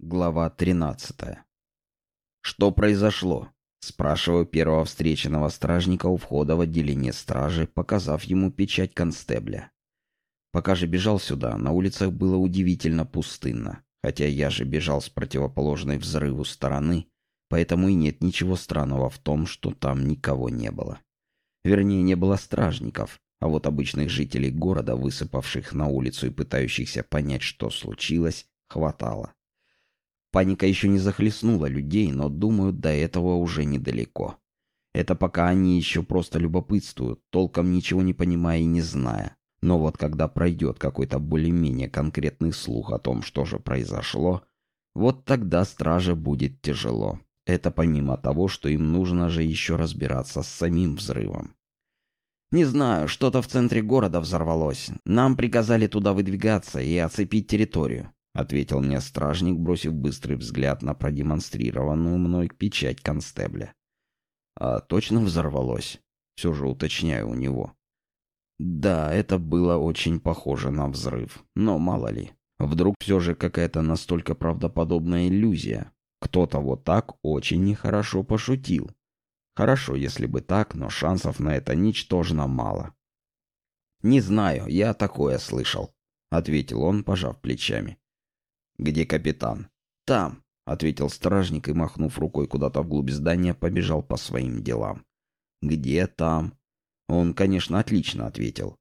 Глава 13. «Что произошло?» — спрашиваю первого встреченного стражника у входа в отделение стражи, показав ему печать констебля. Пока же бежал сюда, на улицах было удивительно пустынно, хотя я же бежал с противоположной взрыву стороны, поэтому и нет ничего странного в том, что там никого не было. Вернее, не было стражников, а вот обычных жителей города, высыпавших на улицу и пытающихся понять, что случилось, хватало. Паника еще не захлестнула людей, но, думаю, до этого уже недалеко. Это пока они еще просто любопытствуют, толком ничего не понимая и не зная. Но вот когда пройдет какой-то более-менее конкретный слух о том, что же произошло, вот тогда страже будет тяжело. Это помимо того, что им нужно же еще разбираться с самим взрывом. «Не знаю, что-то в центре города взорвалось. Нам приказали туда выдвигаться и оцепить территорию ответил мне стражник, бросив быстрый взгляд на продемонстрированную мной печать констебля. А точно взорвалось? Все же уточняю у него. Да, это было очень похоже на взрыв, но мало ли. Вдруг все же какая-то настолько правдоподобная иллюзия. Кто-то вот так очень нехорошо пошутил. Хорошо, если бы так, но шансов на это ничтожно мало. «Не знаю, я такое слышал», — ответил он, пожав плечами. «Где капитан?» «Там», — ответил стражник и, махнув рукой куда-то вглубь здания, побежал по своим делам. «Где там?» Он, конечно, отлично ответил.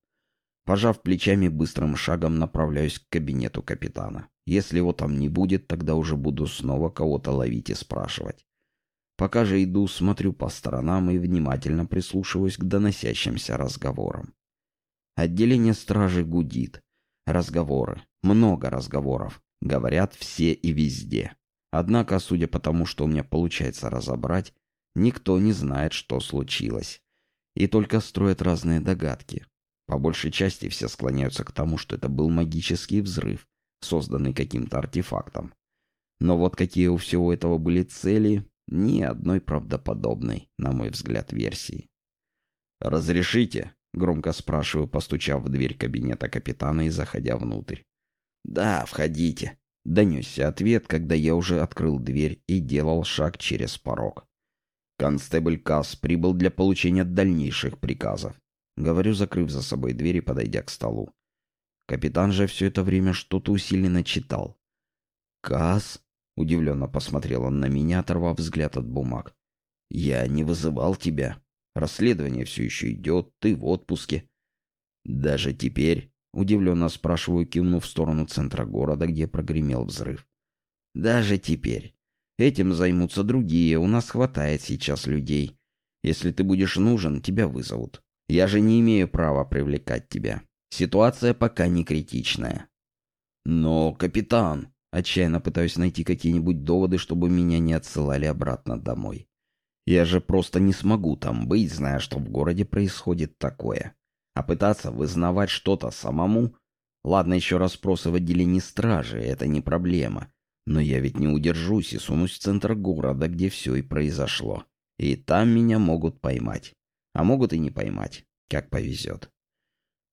Пожав плечами, быстрым шагом направляюсь к кабинету капитана. Если его там не будет, тогда уже буду снова кого-то ловить и спрашивать. Пока же иду, смотрю по сторонам и внимательно прислушиваюсь к доносящимся разговорам. Отделение стражи гудит. Разговоры. Много разговоров. Говорят все и везде. Однако, судя по тому, что у меня получается разобрать, никто не знает, что случилось. И только строят разные догадки. По большей части все склоняются к тому, что это был магический взрыв, созданный каким-то артефактом. Но вот какие у всего этого были цели, ни одной правдоподобной, на мой взгляд, версии. «Разрешите?» — громко спрашиваю, постучав в дверь кабинета капитана и заходя внутрь. «Да, входите», — донесся ответ, когда я уже открыл дверь и делал шаг через порог. «Констебль Касс прибыл для получения дальнейших приказов», — говорю, закрыв за собой дверь и подойдя к столу. Капитан же все это время что-то усиленно читал. «Касс?» — удивленно посмотрел он на меня, оторвав взгляд от бумаг. «Я не вызывал тебя. Расследование все еще идет, ты в отпуске». «Даже теперь?» Удивленно спрашиваю, кивнув в сторону центра города, где прогремел взрыв. Даже теперь. Этим займутся другие, у нас хватает сейчас людей. Если ты будешь нужен, тебя вызовут. Я же не имею права привлекать тебя. Ситуация пока не критичная. Но, капитан, отчаянно пытаюсь найти какие-нибудь доводы, чтобы меня не отсылали обратно домой. Я же просто не смогу там быть, зная, что в городе происходит такое. А пытаться вызнавать что-то самому... Ладно, еще расспросы в отделении стражи, это не проблема. Но я ведь не удержусь и сунусь в центр города, где все и произошло. И там меня могут поймать. А могут и не поймать, как повезет.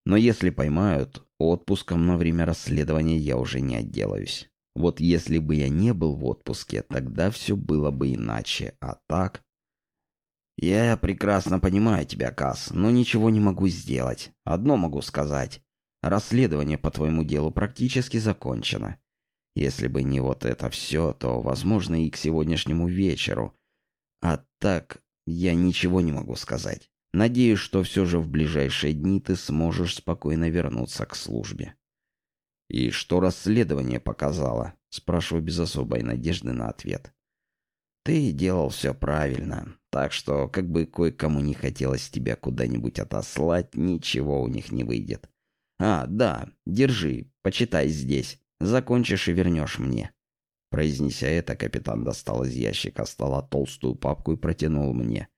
Но если поймают, отпуском на время расследования я уже не отделаюсь. Вот если бы я не был в отпуске, тогда все было бы иначе. А так... «Я прекрасно понимаю тебя, Касс, но ничего не могу сделать. Одно могу сказать. Расследование по твоему делу практически закончено. Если бы не вот это все, то, возможно, и к сегодняшнему вечеру. А так, я ничего не могу сказать. Надеюсь, что все же в ближайшие дни ты сможешь спокойно вернуться к службе». «И что расследование показало?» Спрашиваю без особой надежды на ответ. «Ты делал все правильно. Так что, как бы кое-кому не хотелось тебя куда-нибудь отослать, ничего у них не выйдет. А, да, держи, почитай здесь. Закончишь и вернешь мне. Произнеся это, капитан достал из ящика стола толстую папку и протянул мне.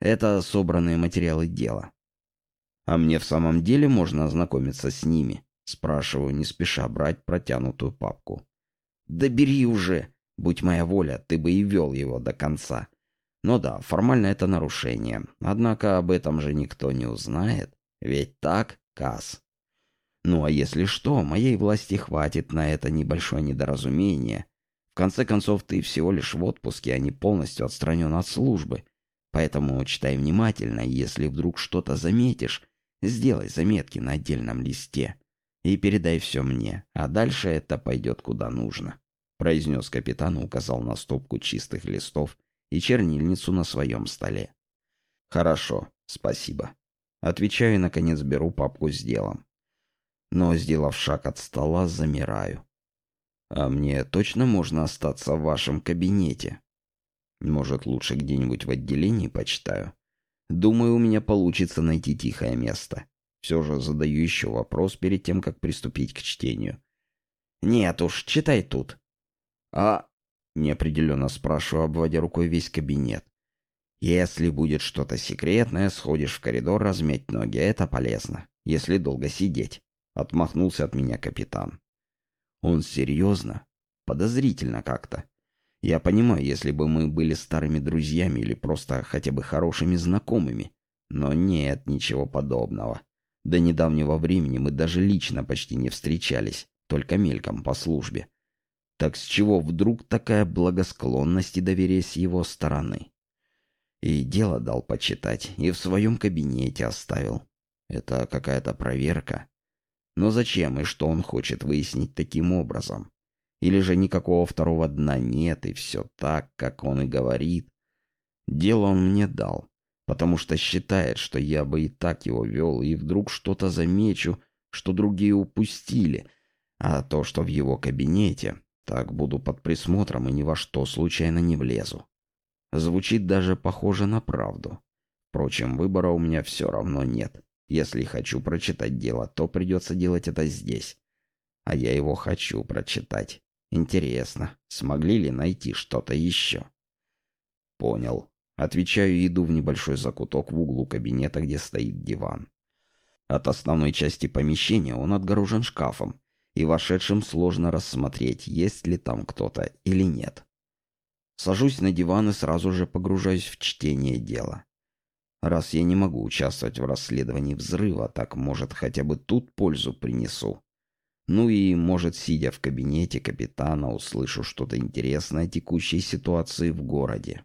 Это собранные материалы дела. А мне в самом деле можно ознакомиться с ними? Спрашиваю, не спеша брать протянутую папку. Да бери уже! Будь моя воля, ты бы и вел его до конца. Ну да, формально это нарушение. Однако об этом же никто не узнает. Ведь так, Касс? Ну а если что, моей власти хватит на это небольшое недоразумение. конце концов, ты всего лишь в отпуске, а не полностью отстранен от службы. Поэтому читай внимательно, если вдруг что-то заметишь, сделай заметки на отдельном листе и передай все мне, а дальше это пойдет куда нужно», — произнес капитан и указал на стопку чистых листов и чернильницу на своем столе. «Хорошо, спасибо». Отвечаю и, наконец, беру папку с делом. Но, сделав шаг от стола, замираю. «А мне точно можно остаться в вашем кабинете?» «Может, лучше где-нибудь в отделении почитаю?» «Думаю, у меня получится найти тихое место. Все же задаю еще вопрос перед тем, как приступить к чтению. «Нет уж, читай тут». «А...» — неопределенно спрашиваю, обводя рукой весь кабинет. «Если будет что-то секретное, сходишь в коридор размять ноги, это полезно, если долго сидеть», — отмахнулся от меня капитан. «Он серьезно? Подозрительно как-то. Я понимаю, если бы мы были старыми друзьями или просто хотя бы хорошими знакомыми, но нет ничего подобного. До недавнего времени мы даже лично почти не встречались, только мельком по службе. Так с чего вдруг такая благосклонность и доверие с его стороны? И дело дал почитать, и в своем кабинете оставил. Это какая-то проверка. Но зачем и что он хочет выяснить таким образом? Или же никакого второго дна нет, и все так, как он и говорит? Дело он мне дал потому что считает, что я бы и так его вел, и вдруг что-то замечу, что другие упустили, а то, что в его кабинете, так буду под присмотром и ни во что случайно не влезу. Звучит даже похоже на правду. Впрочем, выбора у меня все равно нет. Если хочу прочитать дело, то придется делать это здесь. А я его хочу прочитать. Интересно, смогли ли найти что-то еще? Понял. Отвечаю и иду в небольшой закуток в углу кабинета, где стоит диван. От основной части помещения он отгорожен шкафом, и вошедшим сложно рассмотреть, есть ли там кто-то или нет. Сажусь на диван и сразу же погружаюсь в чтение дела. Раз я не могу участвовать в расследовании взрыва, так, может, хотя бы тут пользу принесу. Ну и, может, сидя в кабинете капитана, услышу что-то интересное о текущей ситуации в городе.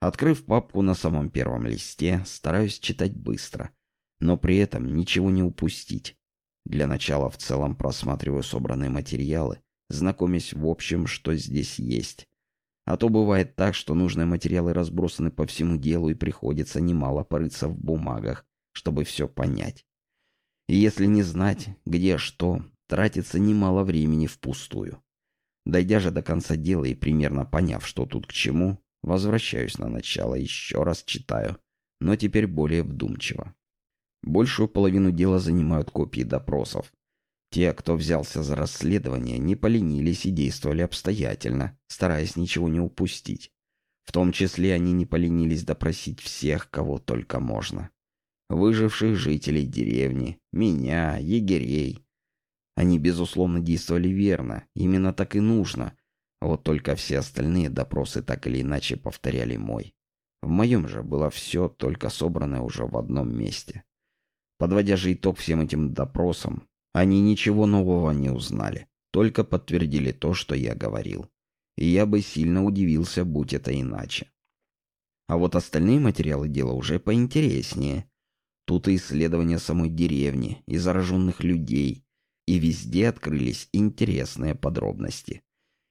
Открыв папку на самом первом листе, стараюсь читать быстро, но при этом ничего не упустить. Для начала в целом просматриваю собранные материалы, знакомясь в общем, что здесь есть. А то бывает так, что нужные материалы разбросаны по всему делу и приходится немало порыться в бумагах, чтобы все понять. И если не знать, где что, тратится немало времени впустую. Дойдя же до конца дела и примерно поняв, что тут к чему, Возвращаюсь на начало, еще раз читаю, но теперь более вдумчиво. Большую половину дела занимают копии допросов. Те, кто взялся за расследование, не поленились и действовали обстоятельно, стараясь ничего не упустить. В том числе они не поленились допросить всех, кого только можно. Выживших жителей деревни, меня, егерей. Они, безусловно, действовали верно, именно так и нужно – вот только все остальные допросы так или иначе повторяли мой. В моем же было все только собранное уже в одном месте. Подводя же итог всем этим допросам, они ничего нового не узнали, только подтвердили то, что я говорил. И я бы сильно удивился, будь это иначе. А вот остальные материалы дела уже поинтереснее. Тут и исследования самой деревни, и зараженных людей, и везде открылись интересные подробности.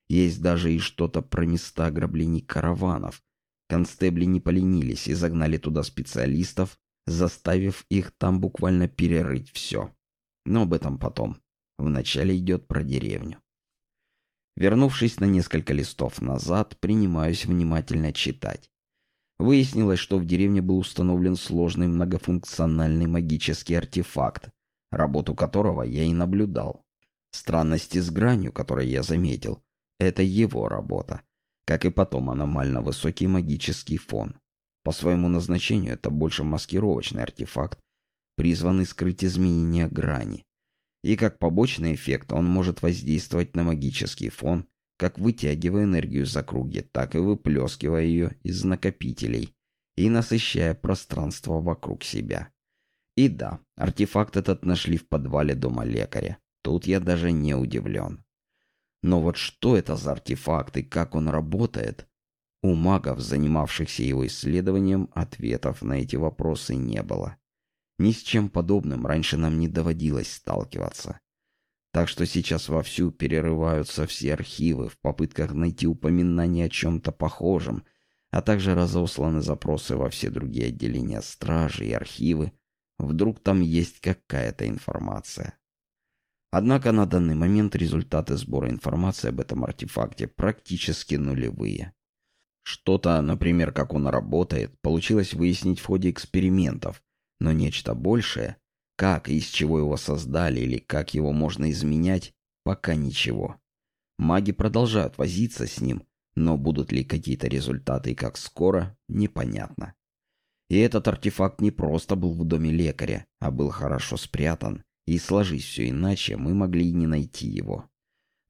Есть даже и что-то про места ограблений караванов. Констебли не поленились и загнали туда специалистов, заставив их там буквально перерыть все. Но об этом потом. Вначале идет про деревню. Вернувшись на несколько листов назад, принимаюсь внимательно читать. Выяснилось, что в деревне был установлен сложный многофункциональный магический артефакт, работу которого я и наблюдал. Странности с гранью, которые я заметил, это его работа. Как и потом аномально высокий магический фон. По своему назначению это больше маскировочный артефакт, призванный скрыть изменения грани. И как побочный эффект он может воздействовать на магический фон, как вытягивая энергию из округи, так и выплескивая ее из накопителей и насыщая пространство вокруг себя. И да, артефакт этот нашли в подвале дома лекаря. Тут я даже не удивлен. Но вот что это за артефакт и как он работает? У магов, занимавшихся его исследованием, ответов на эти вопросы не было. Ни с чем подобным раньше нам не доводилось сталкиваться. Так что сейчас вовсю перерываются все архивы в попытках найти упоминание о чем-то похожем, а также разосланы запросы во все другие отделения стражи и архивы. Вдруг там есть какая-то информация. Однако на данный момент результаты сбора информации об этом артефакте практически нулевые. Что-то, например, как он работает, получилось выяснить в ходе экспериментов, но нечто большее, как и из чего его создали или как его можно изменять, пока ничего. Маги продолжают возиться с ним, но будут ли какие-то результаты и как скоро, непонятно. И этот артефакт не просто был в доме лекаря, а был хорошо спрятан и сложись все иначе, мы могли и не найти его.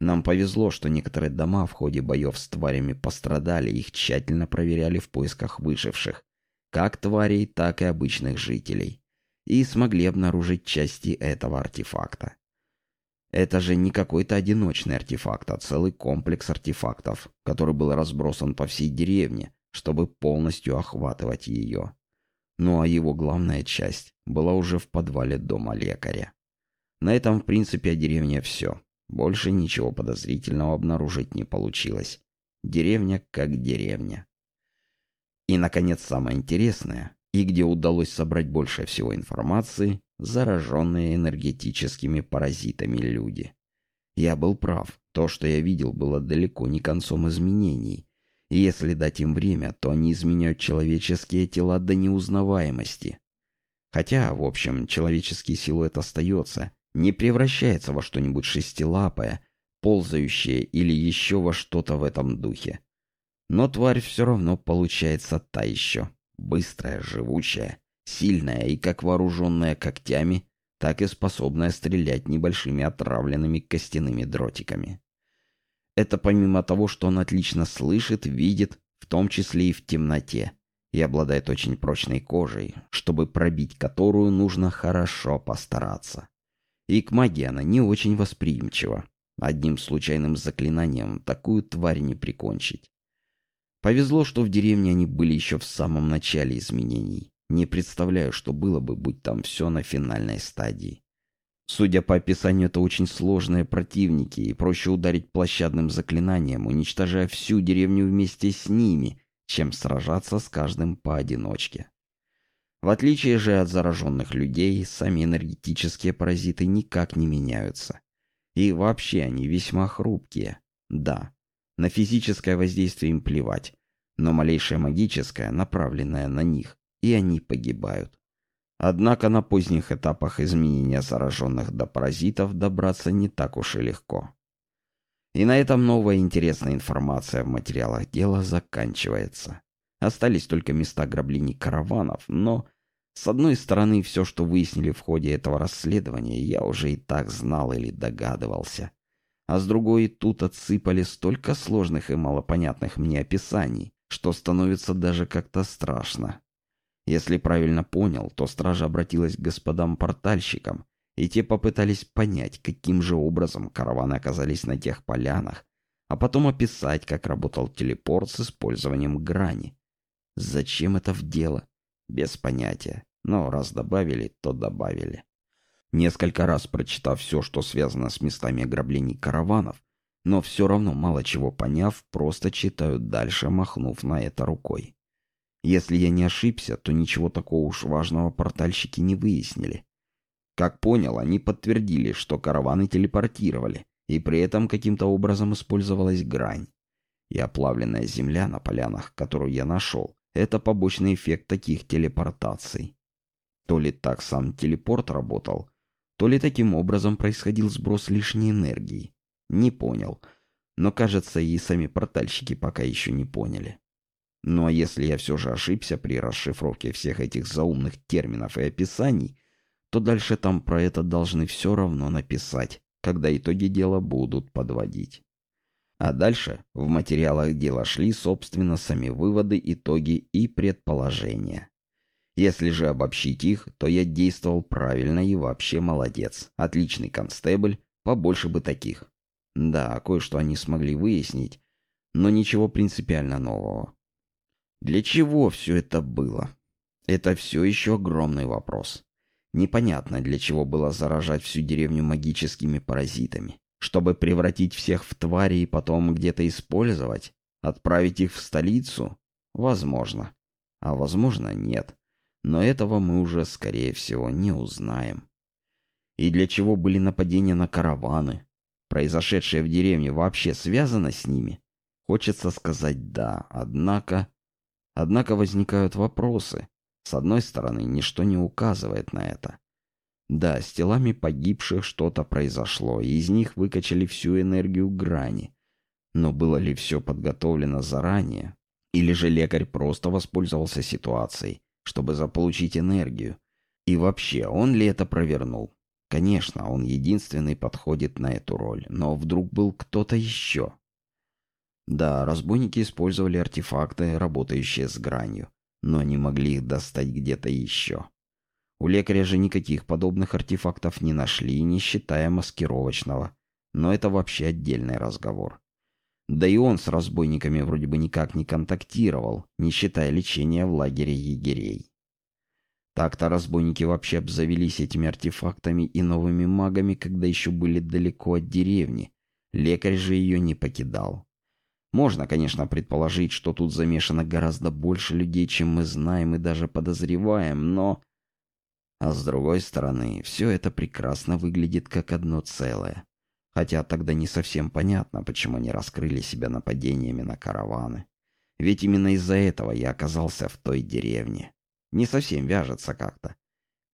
Нам повезло, что некоторые дома в ходе боев с тварями пострадали, их тщательно проверяли в поисках выживших, как тварей, так и обычных жителей, и смогли обнаружить части этого артефакта. Это же не какой-то одиночный артефакт, а целый комплекс артефактов, который был разбросан по всей деревне, чтобы полностью охватывать ее. Ну а его главная часть была уже в подвале дома лекаря. На этом, в принципе, о деревне все. Больше ничего подозрительного обнаружить не получилось. Деревня как деревня. И, наконец, самое интересное, и где удалось собрать больше всего информации, зараженные энергетическими паразитами люди. Я был прав. То, что я видел, было далеко не концом изменений. И если дать им время, то они изменяют человеческие тела до неузнаваемости. Хотя, в общем, человеческий силуэт остается, не превращается во что-нибудь шестилапое, ползающее или еще во что-то в этом духе. Но тварь все равно получается та еще. Быстрая, живучая, сильная и как вооруженная когтями, так и способная стрелять небольшими отравленными костяными дротиками. Это помимо того, что он отлично слышит, видит, в том числе и в темноте, и обладает очень прочной кожей, чтобы пробить которую нужно хорошо постараться. И к магии она не очень восприимчива. Одним случайным заклинанием такую тварь не прикончить. Повезло, что в деревне они были еще в самом начале изменений. Не представляю, что было бы, будь там все на финальной стадии. Судя по описанию, это очень сложные противники, и проще ударить площадным заклинанием, уничтожая всю деревню вместе с ними, чем сражаться с каждым поодиночке. В отличие же от зараженных людей, сами энергетические паразиты никак не меняются. И вообще они весьма хрупкие. Да, на физическое воздействие им плевать, но малейшее магическое, направленное на них, и они погибают. Однако на поздних этапах изменения зараженных до паразитов добраться не так уж и легко. И на этом новая интересная информация в материалах дела заканчивается. Остались только места граблений караванов, но с одной стороны, все, что выяснили в ходе этого расследования, я уже и так знал или догадывался. А с другой, тут отсыпали столько сложных и малопонятных мне описаний, что становится даже как-то страшно. Если правильно понял, то стража обратилась к господам-портальщикам, и те попытались понять, каким же образом караваны оказались на тех полянах, а потом описать, как работал телепорт с использованием грани. Зачем это в дело? Без понятия. Но раз добавили, то добавили. Несколько раз прочитав все, что связано с местами ограблений караванов, но все равно мало чего поняв, просто читаю дальше, махнув на это рукой. Если я не ошибся, то ничего такого уж важного портальщики не выяснили. Как понял, они подтвердили, что караваны телепортировали, и при этом каким-то образом использовалась грань. И оплавленная земля на полянах, которую я нашел, это побочный эффект таких телепортаций. То ли так сам телепорт работал, то ли таким образом происходил сброс лишней энергии. Не понял. Но, кажется, и сами портальщики пока еще не поняли. Ну а если я все же ошибся при расшифровке всех этих заумных терминов и описаний, то дальше там про это должны все равно написать, когда итоги дела будут подводить. А дальше в материалах дела шли, собственно, сами выводы, итоги и предположения. Если же обобщить их, то я действовал правильно и вообще молодец. Отличный констебль, побольше бы таких. Да, кое-что они смогли выяснить, но ничего принципиально нового. Для чего все это было? Это все еще огромный вопрос. Непонятно, для чего было заражать всю деревню магическими паразитами. Чтобы превратить всех в твари и потом где-то использовать? Отправить их в столицу? Возможно. А возможно, нет. Но этого мы уже, скорее всего, не узнаем. И для чего были нападения на караваны? Произошедшее в деревне вообще связано с ними? Хочется сказать «да», однако... Однако возникают вопросы. С одной стороны, ничто не указывает на это. Да, с телами погибших что-то произошло, и из них выкачали всю энергию грани. Но было ли все подготовлено заранее? Или же лекарь просто воспользовался ситуацией, чтобы заполучить энергию? И вообще, он ли это провернул? Конечно, он единственный подходит на эту роль, но вдруг был кто-то еще? Да, разбойники использовали артефакты, работающие с гранью но не могли их достать где-то еще. У лекаря же никаких подобных артефактов не нашли, не считая маскировочного. Но это вообще отдельный разговор. Да и он с разбойниками вроде бы никак не контактировал, не считая лечения в лагере егерей. Так-то разбойники вообще обзавелись этими артефактами и новыми магами, когда еще были далеко от деревни. Лекарь же ее не покидал. Можно, конечно, предположить, что тут замешано гораздо больше людей, чем мы знаем и даже подозреваем, но... А с другой стороны, все это прекрасно выглядит как одно целое. Хотя тогда не совсем понятно, почему они раскрыли себя нападениями на караваны. Ведь именно из-за этого я оказался в той деревне. Не совсем вяжется как-то.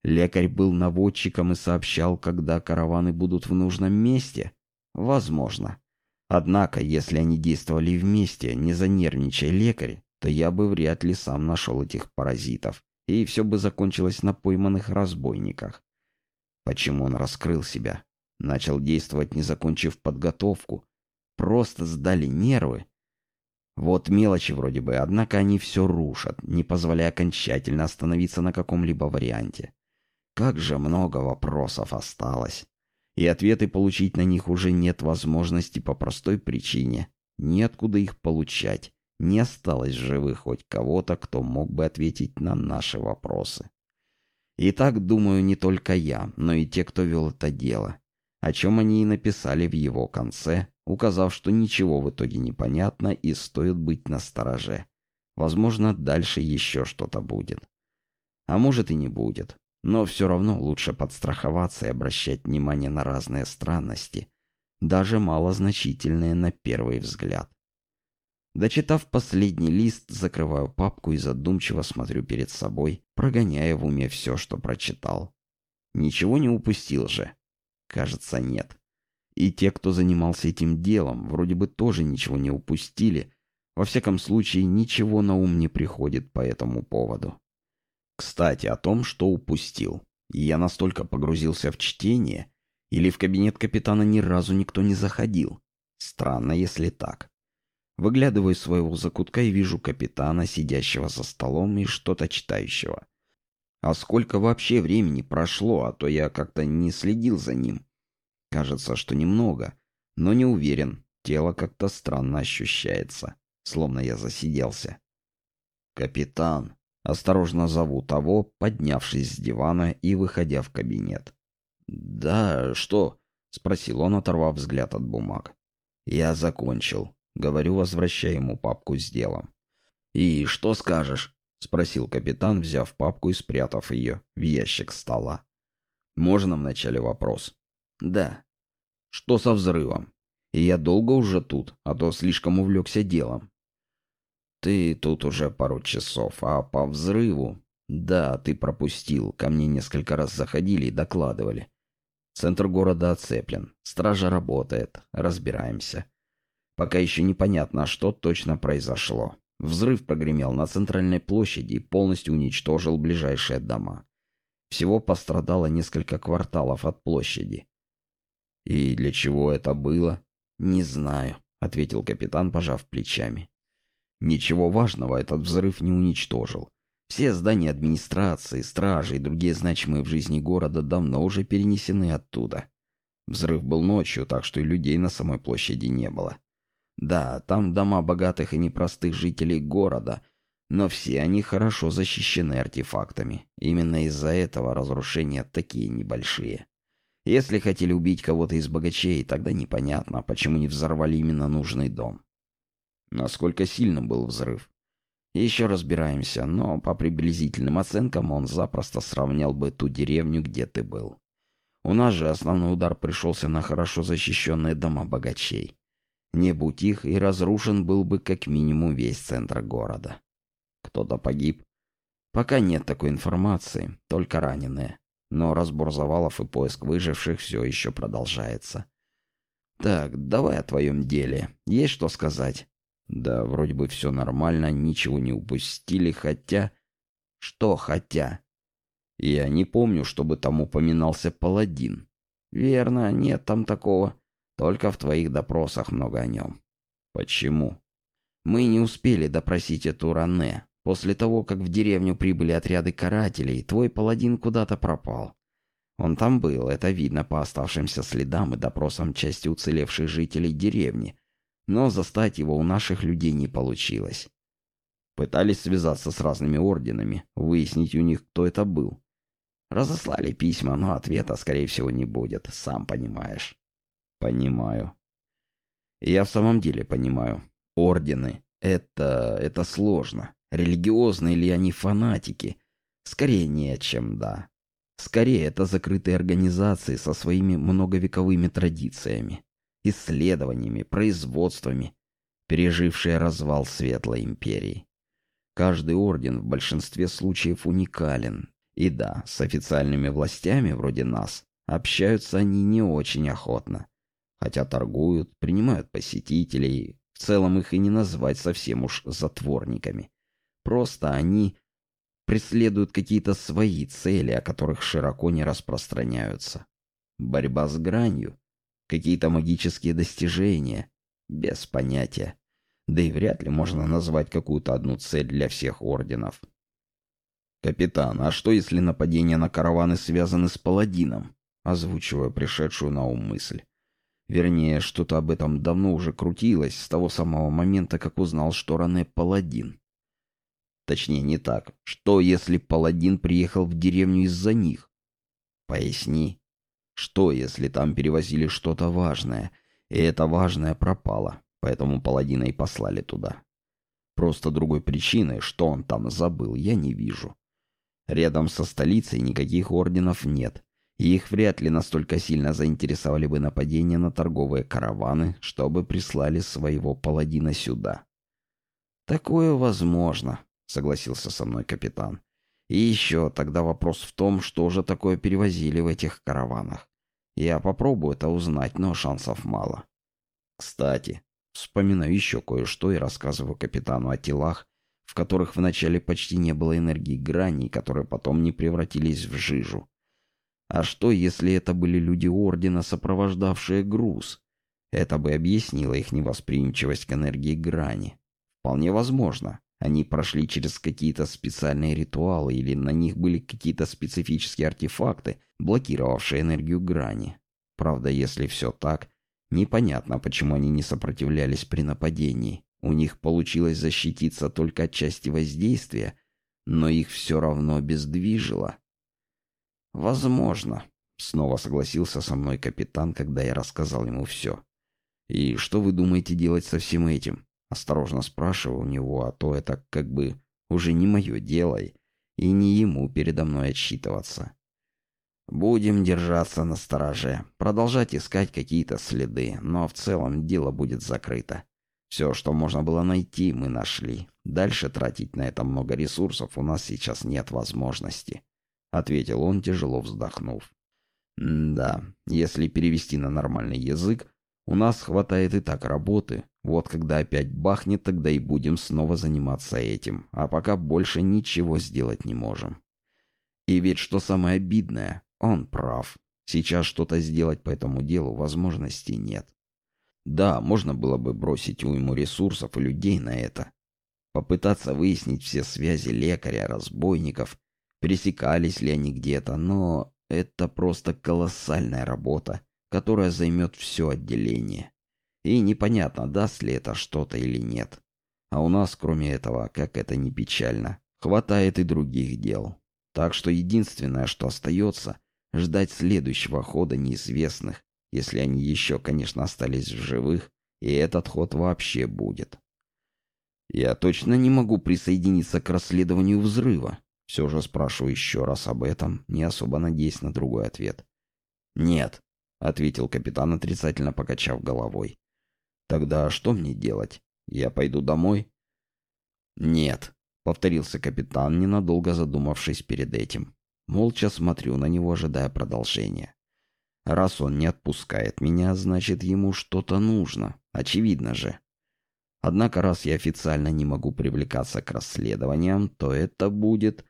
Лекарь был наводчиком и сообщал, когда караваны будут в нужном месте. Возможно. Однако, если они действовали вместе, не занервничая лекарь, то я бы вряд ли сам нашел этих паразитов, и все бы закончилось на пойманных разбойниках. Почему он раскрыл себя? Начал действовать, не закончив подготовку. Просто сдали нервы. Вот мелочи вроде бы, однако они все рушат, не позволяя окончательно остановиться на каком-либо варианте. Как же много вопросов осталось и ответы получить на них уже нет возможности по простой причине. Неоткуда их получать. Не осталось живых хоть кого-то, кто мог бы ответить на наши вопросы. И так, думаю, не только я, но и те, кто вел это дело. О чем они и написали в его конце, указав, что ничего в итоге не понятно и стоит быть настороже. Возможно, дальше еще что-то будет. А может и не будет. Но все равно лучше подстраховаться и обращать внимание на разные странности, даже малозначительные на первый взгляд. Дочитав последний лист, закрываю папку и задумчиво смотрю перед собой, прогоняя в уме все, что прочитал. Ничего не упустил же? Кажется, нет. И те, кто занимался этим делом, вроде бы тоже ничего не упустили. Во всяком случае, ничего на ум не приходит по этому поводу. Кстати, о том, что упустил. Я настолько погрузился в чтение, или в кабинет капитана ни разу никто не заходил. Странно, если так. Выглядываю из своего закутка и вижу капитана, сидящего за столом и что-то читающего. А сколько вообще времени прошло, а то я как-то не следил за ним. Кажется, что немного, но не уверен. Тело как-то странно ощущается, словно я засиделся. «Капитан», Осторожно зову того, поднявшись с дивана и выходя в кабинет. «Да, что?» — спросил он, оторвав взгляд от бумаг. «Я закончил», — говорю, возвращая ему папку с делом. «И что скажешь?» — спросил капитан, взяв папку и спрятав ее в ящик стола. «Можно вначале вопрос?» «Да». «Что со взрывом? И я долго уже тут, а то слишком увлекся делом». Ты тут уже пару часов, а по взрыву... Да, ты пропустил. Ко мне несколько раз заходили и докладывали. Центр города оцеплен. Стража работает. Разбираемся. Пока еще непонятно, что точно произошло. Взрыв прогремел на центральной площади и полностью уничтожил ближайшие дома. Всего пострадало несколько кварталов от площади. «И для чего это было?» «Не знаю», — ответил капитан, пожав плечами. Ничего важного этот взрыв не уничтожил. Все здания администрации, стражи и другие значимые в жизни города давно уже перенесены оттуда. Взрыв был ночью, так что и людей на самой площади не было. Да, там дома богатых и непростых жителей города, но все они хорошо защищены артефактами. Именно из-за этого разрушения такие небольшие. Если хотели убить кого-то из богачей, тогда непонятно, почему не взорвали именно нужный дом. Насколько сильным был взрыв? Еще разбираемся, но по приблизительным оценкам он запросто сравнял бы ту деревню, где ты был. У нас же основной удар пришелся на хорошо защищенные дома богачей. Не будь их, и разрушен был бы как минимум весь центр города. Кто-то погиб? Пока нет такой информации, только раненые. Но разбор завалов и поиск выживших все еще продолжается. Так, давай о твоем деле. Есть что сказать? Да, вроде бы все нормально, ничего не упустили, хотя... Что хотя? Я не помню, чтобы там упоминался паладин. Верно, нет там такого. Только в твоих допросах много о нем. Почему? Мы не успели допросить эту Ране. После того, как в деревню прибыли отряды карателей, твой паладин куда-то пропал. Он там был, это видно по оставшимся следам и допросам части уцелевших жителей деревни. Но застать его у наших людей не получилось. Пытались связаться с разными орденами, выяснить у них, кто это был. Разослали письма, но ответа, скорее всего, не будет, сам понимаешь. Понимаю. Я в самом деле понимаю. Ордены — это... это сложно. Религиозные ли они фанатики? Скорее нет, чем да. Скорее это закрытые организации со своими многовековыми традициями, исследованиями, производствами, пережившие развал Светлой Империи. Каждый орден в большинстве случаев уникален. И да, с официальными властями вроде нас общаются они не очень охотно. Хотя торгуют, принимают посетителей, в целом их и не назвать совсем уж затворниками. Просто они преследуют какие-то свои цели, о которых широко не распространяются. Борьба с гранью, какие-то магические достижения, без понятия. Да и вряд ли можно назвать какую-то одну цель для всех орденов. «Капитан, а что если нападения на караваны связаны с паладином?» Озвучивая пришедшую на ум мысль. Вернее, что-то об этом давно уже крутилось с того самого момента, как узнал, что Ране паладин. Точнее, не так. Что, если паладин приехал в деревню из-за них? Поясни. Что, если там перевозили что-то важное, и это важное пропало, поэтому паладина и послали туда? Просто другой причины, что он там забыл, я не вижу. Рядом со столицей никаких орденов нет, и их вряд ли настолько сильно заинтересовали бы нападения на торговые караваны, чтобы прислали своего паладина сюда. «Такое возможно», — согласился со мной капитан. «И еще тогда вопрос в том, что же такое перевозили в этих караванах. Я попробую это узнать, но шансов мало. Кстати, вспоминаю еще кое-что и рассказываю капитану о телах, в которых вначале почти не было энергии граней, которые потом не превратились в жижу. А что, если это были люди Ордена, сопровождавшие груз? Это бы объяснило их невосприимчивость к энергии грани. Вполне возможно. Они прошли через какие-то специальные ритуалы или на них были какие-то специфические артефакты, блокировавшие энергию грани. Правда, если все так, непонятно, почему они не сопротивлялись при нападении. У них получилось защититься только от части воздействия, но их все равно обездвижило. «Возможно», — снова согласился со мной капитан, когда я рассказал ему все. «И что вы думаете делать со всем этим?» Осторожно спрашиваю у него, а то это как бы уже не мое дело, и не ему передо мной отсчитываться. Будем держаться на стороже, продолжать искать какие-то следы, но в целом дело будет закрыто. Все, что можно было найти, мы нашли. Дальше тратить на это много ресурсов у нас сейчас нет возможности. — ответил он, тяжело вздохнув. «Да, если перевести на нормальный язык, у нас хватает и так работы. Вот когда опять бахнет, тогда и будем снова заниматься этим. А пока больше ничего сделать не можем». И ведь что самое обидное, он прав. Сейчас что-то сделать по этому делу возможности нет. Да, можно было бы бросить уйму ресурсов и людей на это. Попытаться выяснить все связи лекаря, разбойников — пересекались ли они где-то, но это просто колоссальная работа, которая займет все отделение. И непонятно, даст ли это что-то или нет. А у нас, кроме этого, как это ни печально, хватает и других дел. Так что единственное, что остается, ждать следующего хода неизвестных, если они еще, конечно, остались в живых, и этот ход вообще будет. Я точно не могу присоединиться к расследованию взрыва. Все же спрашиваю еще раз об этом, не особо надеясь на другой ответ. «Нет», — ответил капитан, отрицательно покачав головой. «Тогда что мне делать? Я пойду домой?» «Нет», — повторился капитан, ненадолго задумавшись перед этим. Молча смотрю на него, ожидая продолжения. Раз он не отпускает меня, значит, ему что-то нужно. Очевидно же. Однако, раз я официально не могу привлекаться к расследованиям, то это будет...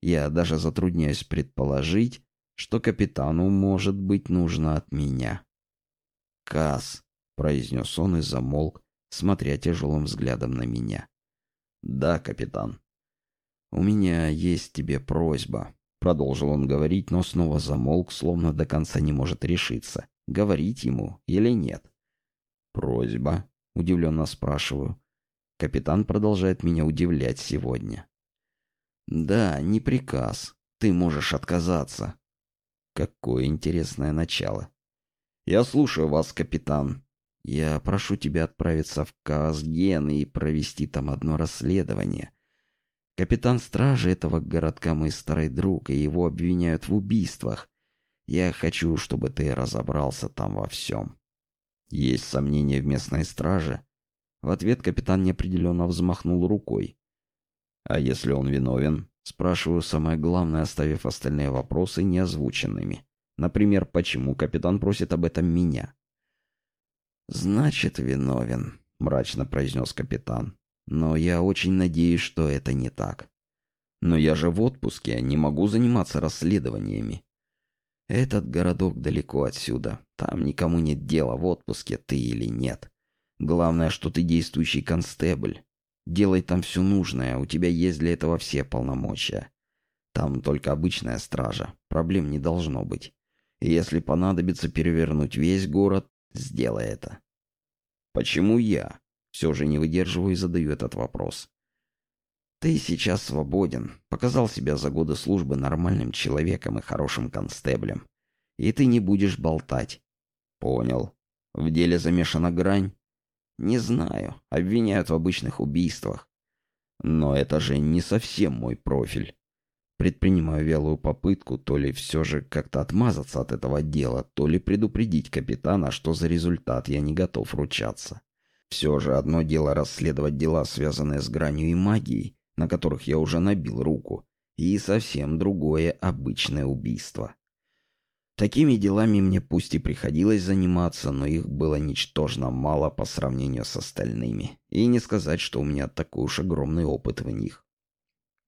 Я даже затрудняюсь предположить, что капитану может быть нужно от меня. «Касс», — произнес он и замолк, смотря тяжелым взглядом на меня. «Да, капитан». «У меня есть тебе просьба», — продолжил он говорить, но снова замолк, словно до конца не может решиться, говорить ему или нет. «Просьба?» — удивленно спрашиваю. Капитан продолжает меня удивлять сегодня. «Да, не приказ. Ты можешь отказаться». Какое интересное начало. «Я слушаю вас, капитан. Я прошу тебя отправиться в Казген и провести там одно расследование. Капитан стражи этого городка мой старый друг, и его обвиняют в убийствах. Я хочу, чтобы ты разобрался там во всем». Есть сомнения в местной страже? В ответ капитан неопределенно взмахнул рукой. А если он виновен? Спрашиваю самое главное, оставив остальные вопросы неозвученными. Например, почему капитан просит об этом меня? «Значит, виновен», — мрачно произнес капитан. «Но я очень надеюсь, что это не так. Но я же в отпуске, не могу заниматься расследованиями. Этот городок далеко отсюда. Там никому нет дела, в отпуске ты или нет. Главное, что ты действующий констебль. Делай там все нужное, у тебя есть для этого все полномочия. Там только обычная стража, проблем не должно быть. И если понадобится перевернуть весь город, сделай это. Почему я? Все же не выдерживаю и задаю этот вопрос. Ты сейчас свободен, показал себя за годы службы нормальным человеком и хорошим констеблем. И ты не будешь болтать. Понял. В деле замешана грань? Не знаю. Обвиняют в обычных убийствах. Но это же не совсем мой профиль. Предпринимаю вялую попытку то ли все же как-то отмазаться от этого дела, то ли предупредить капитана, что за результат я не готов ручаться. Все же одно дело расследовать дела, связанные с гранью и магией, на которых я уже набил руку, и совсем другое обычное убийство. Такими делами мне пусть и приходилось заниматься, но их было ничтожно мало по сравнению с остальными. И не сказать, что у меня такой уж огромный опыт в них.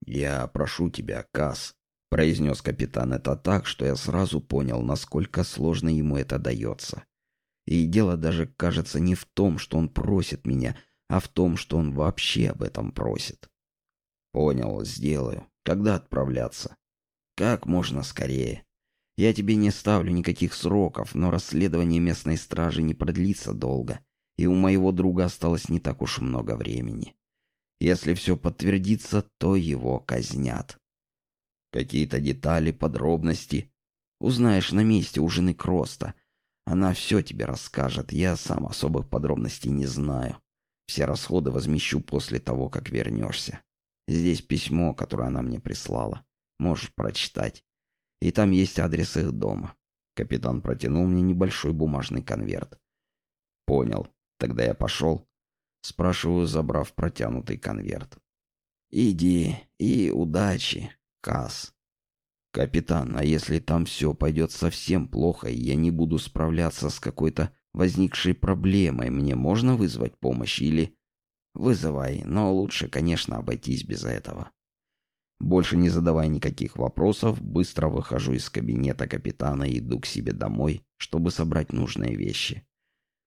«Я прошу тебя, Касс», — произнес капитан это так, что я сразу понял, насколько сложно ему это дается. И дело даже, кажется, не в том, что он просит меня, а в том, что он вообще об этом просит. «Понял, сделаю. Когда отправляться?» «Как можно скорее. Я тебе не ставлю никаких сроков, но расследование местной стражи не продлится долго, и у моего друга осталось не так уж много времени. Если все подтвердится, то его казнят. Какие-то детали, подробности узнаешь на месте у жены Кроста. Она все тебе расскажет, я сам особых подробностей не знаю. Все расходы возмещу после того, как вернешься. Здесь письмо, которое она мне прислала. Можешь прочитать. И там есть адрес их дома. Капитан протянул мне небольшой бумажный конверт. Понял. Тогда я пошел. Спрашиваю, забрав протянутый конверт. Иди и удачи, Кас. Капитан, а если там все пойдет совсем плохо, и я не буду справляться с какой-то возникшей проблемой, мне можно вызвать помощь или... Вызывай, но лучше, конечно, обойтись без этого. Больше не задавая никаких вопросов, быстро выхожу из кабинета капитана и иду к себе домой, чтобы собрать нужные вещи.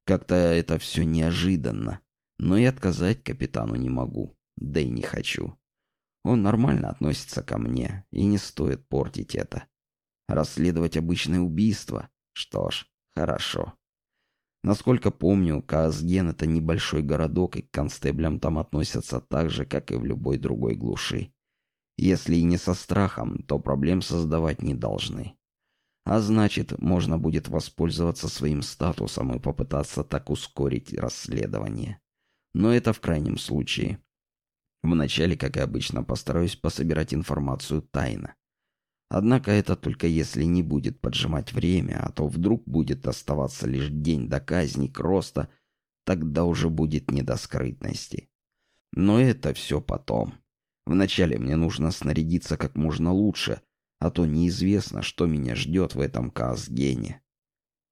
Как-то это все неожиданно, но и отказать капитану не могу, да и не хочу. Он нормально относится ко мне, и не стоит портить это. Расследовать обычное убийство? Что ж, Хорошо. Насколько помню, Казген — это небольшой городок, и к констеблям там относятся так же, как и в любой другой глуши. Если и не со страхом, то проблем создавать не должны. А значит, можно будет воспользоваться своим статусом и попытаться так ускорить расследование. Но это в крайнем случае. Вначале, как и обычно, постараюсь пособирать информацию тайно. Однако это только если не будет поджимать время, а то вдруг будет оставаться лишь день до казни Кроста, тогда уже будет не до скрытности. Но это все потом. Вначале мне нужно снарядиться как можно лучше, а то неизвестно, что меня ждет в этом Казгене.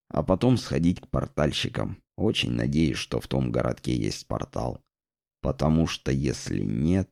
А потом сходить к портальщикам. Очень надеюсь, что в том городке есть портал. Потому что если нет...